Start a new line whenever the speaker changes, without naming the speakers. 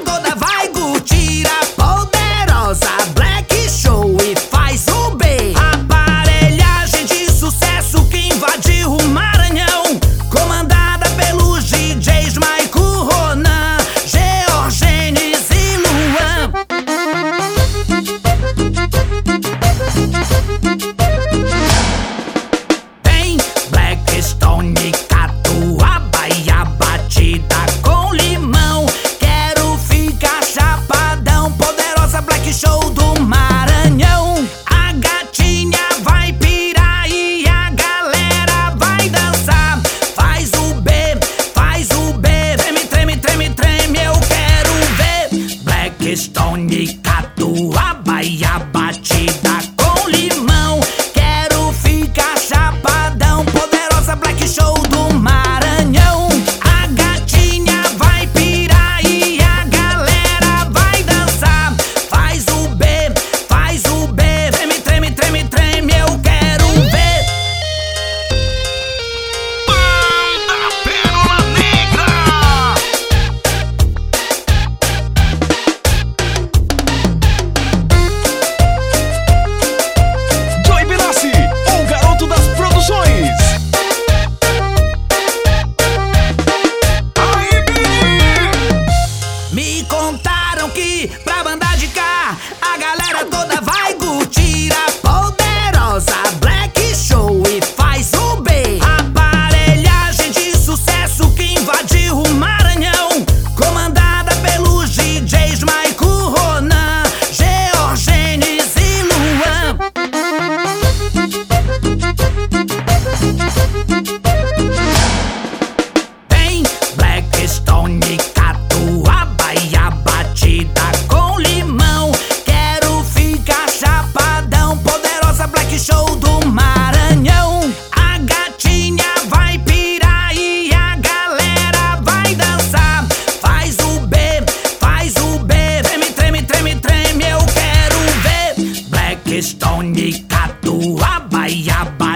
toda vai It's on me. Pra mandar de cá, a galera toda vai gostar. Uabaiaba